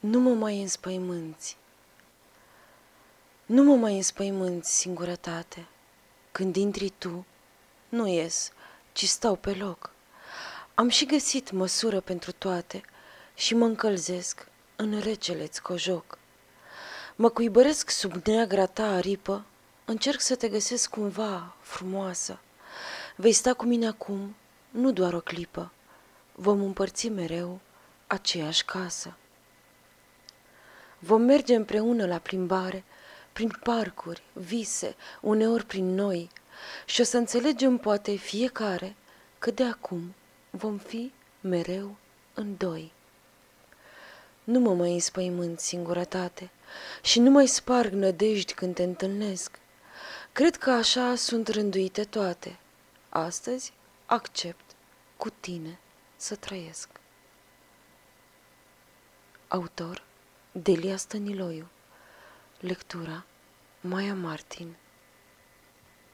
Nu mă mai înspăimânți. Nu mă mai înspăimânți, singurătate. Când intri tu, nu ies, ci stau pe loc. Am și găsit măsură pentru toate și mă încălzesc în recele-ți țcojoc. Mă cuibăresc sub neagra ta aripă, încerc să te găsesc cumva frumoasă. Vei sta cu mine acum, nu doar o clipă, vom împărți mereu aceeași casă. Vom merge împreună la plimbare, prin parcuri, vise, uneori prin noi, și o să înțelegem poate fiecare că de acum vom fi mereu în doi. Nu mă mai înspăimânt singurătate și nu mai sparg nădejdi când te întâlnesc. Cred că așa sunt rânduite toate. Astăzi accept cu tine să trăiesc. Autor Delia Stăniloiu. Lectura Maia Martin